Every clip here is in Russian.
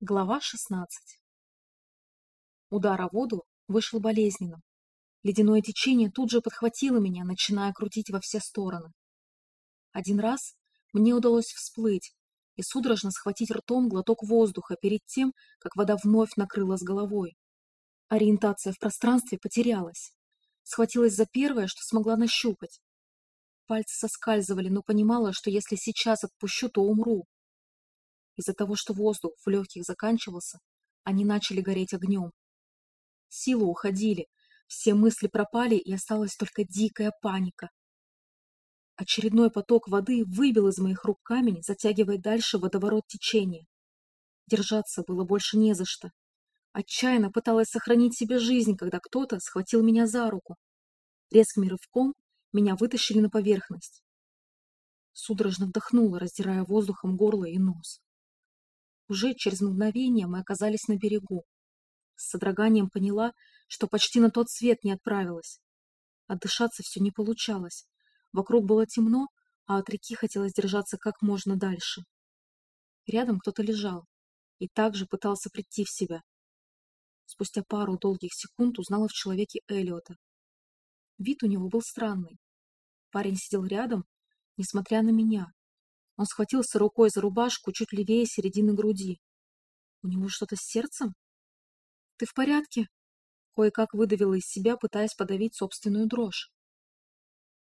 Глава 16 Удар о воду вышел болезненным. Ледяное течение тут же подхватило меня, начиная крутить во все стороны. Один раз мне удалось всплыть и судорожно схватить ртом глоток воздуха перед тем, как вода вновь накрыла с головой. Ориентация в пространстве потерялась. Схватилась за первое, что смогла нащупать. Пальцы соскальзывали, но понимала, что если сейчас отпущу, то умру. Из-за того, что воздух в легких заканчивался, они начали гореть огнем. Силы уходили, все мысли пропали, и осталась только дикая паника. Очередной поток воды выбил из моих рук камень, затягивая дальше водоворот течения. Держаться было больше не за что. Отчаянно пыталась сохранить себе жизнь, когда кто-то схватил меня за руку. Резким рывком меня вытащили на поверхность. Судорожно вдохнула, раздирая воздухом горло и нос. Уже через мгновение мы оказались на берегу. С содроганием поняла, что почти на тот свет не отправилась. Отдышаться все не получалось. Вокруг было темно, а от реки хотелось держаться как можно дальше. Рядом кто-то лежал и также пытался прийти в себя. Спустя пару долгих секунд узнала в человеке Эллиота. Вид у него был странный. Парень сидел рядом, несмотря на меня, он схватился рукой за рубашку чуть левее середины груди. У него что-то с сердцем? Ты в порядке? Кое-как выдавила из себя, пытаясь подавить собственную дрожь.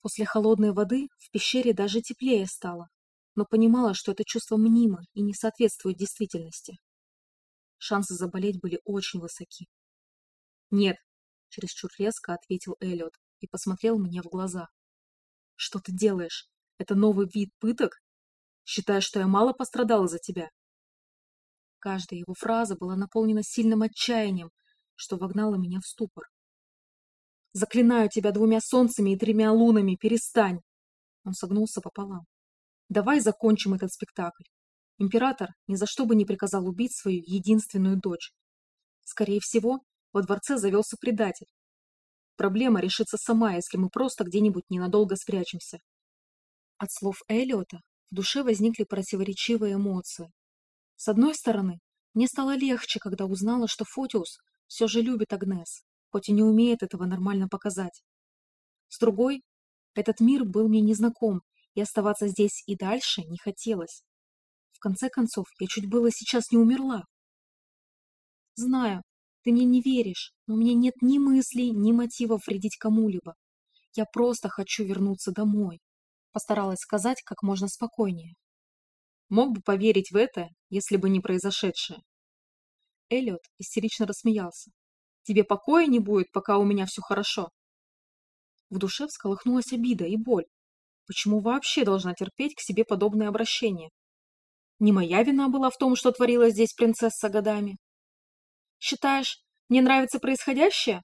После холодной воды в пещере даже теплее стало, но понимала, что это чувство мнимо и не соответствует действительности. Шансы заболеть были очень высоки. «Нет», — чересчур резко ответил Эллиот и посмотрел мне в глаза. «Что ты делаешь? Это новый вид пыток?» Считаешь, что я мало пострадала за тебя?» Каждая его фраза была наполнена сильным отчаянием, что вогнало меня в ступор. «Заклинаю тебя двумя солнцами и тремя лунами, перестань!» Он согнулся пополам. «Давай закончим этот спектакль. Император ни за что бы не приказал убить свою единственную дочь. Скорее всего, во дворце завелся предатель. Проблема решится сама, если мы просто где-нибудь ненадолго спрячемся». От слов Эллиота в душе возникли противоречивые эмоции. С одной стороны, мне стало легче, когда узнала, что Фотиус все же любит Агнес, хоть и не умеет этого нормально показать. С другой, этот мир был мне незнаком, и оставаться здесь и дальше не хотелось. В конце концов, я чуть было сейчас не умерла. Знаю, ты мне не веришь, но у меня нет ни мыслей, ни мотивов вредить кому-либо. Я просто хочу вернуться домой постаралась сказать как можно спокойнее. Мог бы поверить в это, если бы не произошедшее. Эллиот истерично рассмеялся. «Тебе покоя не будет, пока у меня все хорошо?» В душе всколыхнулась обида и боль. Почему вообще должна терпеть к себе подобное обращение? Не моя вина была в том, что творила здесь принцесса годами. Считаешь, мне нравится происходящее?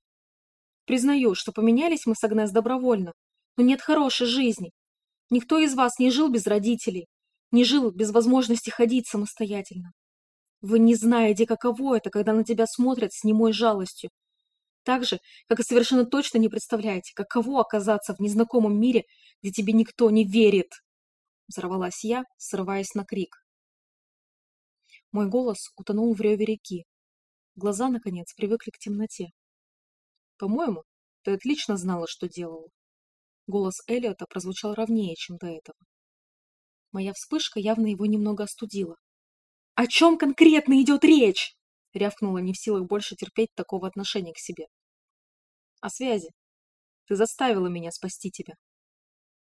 Признаю, что поменялись мы с Агнес добровольно, но нет хорошей жизни, Никто из вас не жил без родителей, не жил без возможности ходить самостоятельно. Вы не знаете, каково это, когда на тебя смотрят с немой жалостью. Так же, как и совершенно точно не представляете, каково оказаться в незнакомом мире, где тебе никто не верит. Взорвалась я, срываясь на крик. Мой голос утонул в реве реки. Глаза, наконец, привыкли к темноте. По-моему, ты отлично знала, что делала. Голос Эллиота прозвучал ровнее, чем до этого. Моя вспышка явно его немного остудила. «О чем конкретно идет речь?» рявкнула не в силах больше терпеть такого отношения к себе. «О связи. Ты заставила меня спасти тебя».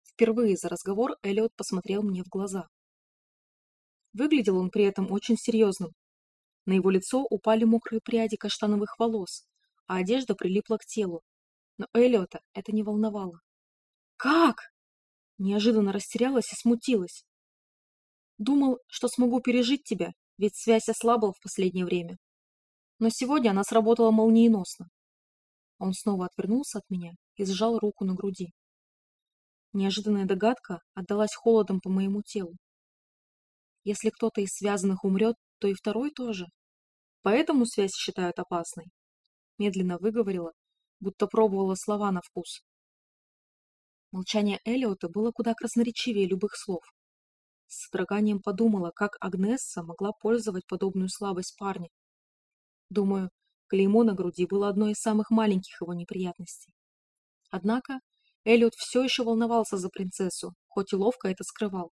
Впервые за разговор Эллиот посмотрел мне в глаза. Выглядел он при этом очень серьезным. На его лицо упали мокрые пряди каштановых волос, а одежда прилипла к телу. Но Эллиота это не волновало. «Как?» Неожиданно растерялась и смутилась. Думал, что смогу пережить тебя, ведь связь ослабла в последнее время. Но сегодня она сработала молниеносно. Он снова отвернулся от меня и сжал руку на груди. Неожиданная догадка отдалась холодом по моему телу. Если кто-то из связанных умрет, то и второй тоже. Поэтому связь считают опасной. Медленно выговорила, будто пробовала слова на вкус. Молчание Элиота было куда красноречивее любых слов. С содроганием подумала, как Агнесса могла пользовать подобную слабость парня. Думаю, клеймо на груди было одной из самых маленьких его неприятностей. Однако Эллиот все еще волновался за принцессу, хоть и ловко это скрывал.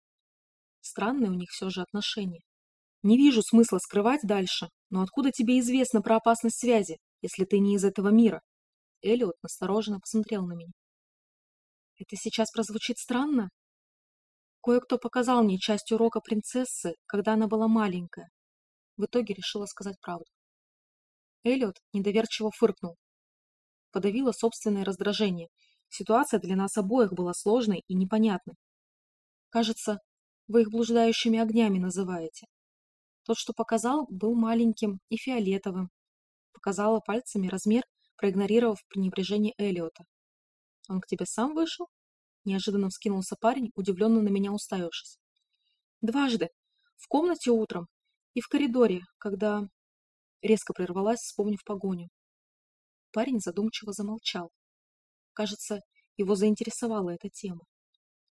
Странные у них все же отношения. Не вижу смысла скрывать дальше, но откуда тебе известно про опасность связи, если ты не из этого мира? Эллиот настороженно посмотрел на меня. Это сейчас прозвучит странно? Кое-кто показал мне часть урока принцессы, когда она была маленькая. В итоге решила сказать правду. Эллиот недоверчиво фыркнул. Подавила собственное раздражение. Ситуация для нас обоих была сложной и непонятной. Кажется, вы их блуждающими огнями называете. Тот, что показал, был маленьким и фиолетовым. Показала пальцами размер, проигнорировав пренебрежение Элиота. «Он к тебе сам вышел?» Неожиданно вскинулся парень, удивленно на меня уставившись. «Дважды. В комнате утром и в коридоре, когда...» Резко прервалась, вспомнив погоню. Парень задумчиво замолчал. Кажется, его заинтересовала эта тема.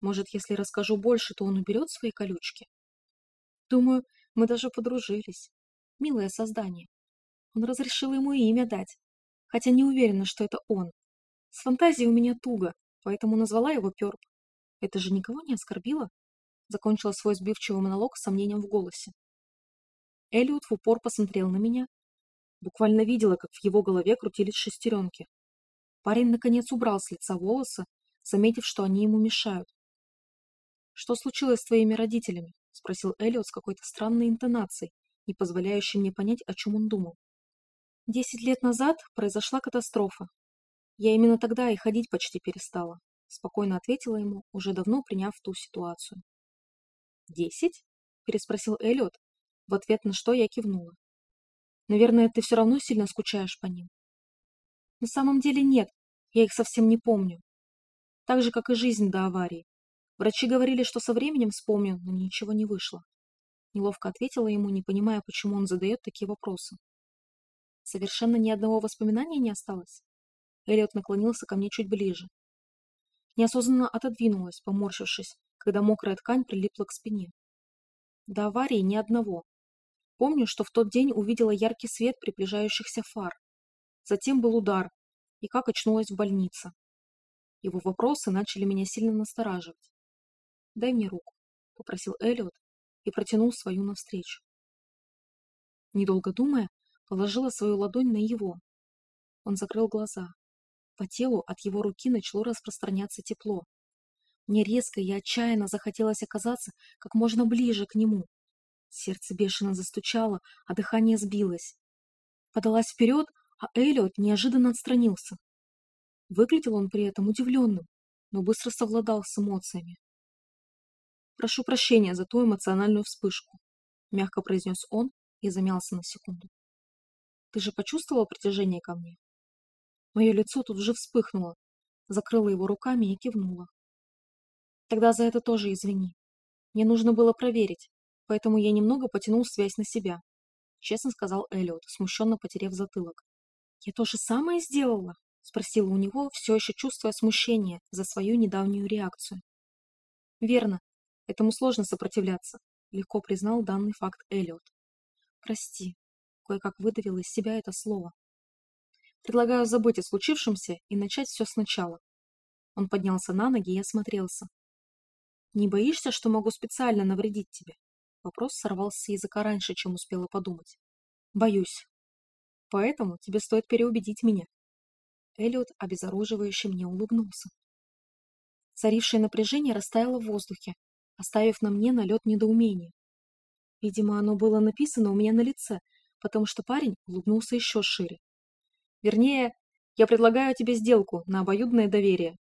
Может, если расскажу больше, то он уберет свои колючки? Думаю, мы даже подружились. Милое создание. Он разрешил ему имя дать, хотя не уверена, что это он. С фантазией у меня туго, поэтому назвала его Пёрп. Это же никого не оскорбило? Закончила свой сбивчивый монолог с сомнением в голосе. Элliot в упор посмотрел на меня. Буквально видела, как в его голове крутились шестеренки. Парень, наконец, убрал с лица волосы, заметив, что они ему мешают. «Что случилось с твоими родителями?» — спросил Эллиот с какой-то странной интонацией, не позволяющей мне понять, о чем он думал. «Десять лет назад произошла катастрофа. Я именно тогда и ходить почти перестала», — спокойно ответила ему, уже давно приняв ту ситуацию. «Десять?» — переспросил Эллиот, в ответ на что я кивнула. «Наверное, ты все равно сильно скучаешь по ним». «На самом деле нет, я их совсем не помню. Так же, как и жизнь до аварии. Врачи говорили, что со временем вспомню, но ничего не вышло. Неловко ответила ему, не понимая, почему он задает такие вопросы. Совершенно ни одного воспоминания не осталось? Элliot наклонился ко мне чуть ближе. Неосознанно отодвинулась, поморщившись, когда мокрая ткань прилипла к спине. До аварии ни одного. Помню, что в тот день увидела яркий свет приближающихся фар. Затем был удар, и как очнулась в больнице. Его вопросы начали меня сильно настораживать. «Дай мне руку», — попросил Эллиот и протянул свою навстречу. Недолго думая, положила свою ладонь на его. Он закрыл глаза. По телу от его руки начало распространяться тепло. Мне резко и отчаянно захотелось оказаться как можно ближе к нему. Сердце бешено застучало, а дыхание сбилось. Подалась вперед, а Эллиот неожиданно отстранился. Выглядел он при этом удивленным, но быстро совладал с эмоциями. «Прошу прощения за ту эмоциональную вспышку», — мягко произнес он и замялся на секунду. «Ты же почувствовала притяжение ко мне?» Мое лицо тут же вспыхнуло, закрыла его руками и кивнула. «Тогда за это тоже извини. Мне нужно было проверить, поэтому я немного потянул связь на себя», — честно сказал Эллиот, смущенно потеряв затылок. «Я то же самое сделала?» — спросила у него, все еще чувствуя смущение за свою недавнюю реакцию. «Верно. Этому сложно сопротивляться, легко признал данный факт Эллиот. Прости, кое-как выдавил из себя это слово. Предлагаю забыть о случившемся и начать все сначала. Он поднялся на ноги и осмотрелся. Не боишься, что могу специально навредить тебе? Вопрос сорвался с языка раньше, чем успела подумать. Боюсь. Поэтому тебе стоит переубедить меня. Эллиот обезоруживающе мне улыбнулся. Царившее напряжение растаяло в воздухе, оставив на мне налет недоумения. Видимо, оно было написано у меня на лице, потому что парень улыбнулся еще шире. Вернее, я предлагаю тебе сделку на обоюдное доверие.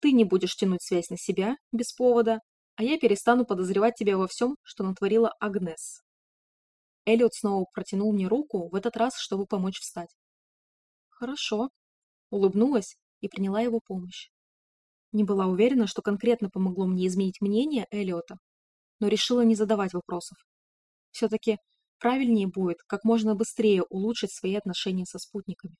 Ты не будешь тянуть связь на себя без повода, а я перестану подозревать тебя во всем, что натворила Агнес. Эллиот снова протянул мне руку, в этот раз, чтобы помочь встать. Хорошо. Улыбнулась и приняла его помощь. Не была уверена, что конкретно помогло мне изменить мнение Эллиота, но решила не задавать вопросов. Все-таки правильнее будет как можно быстрее улучшить свои отношения со спутниками.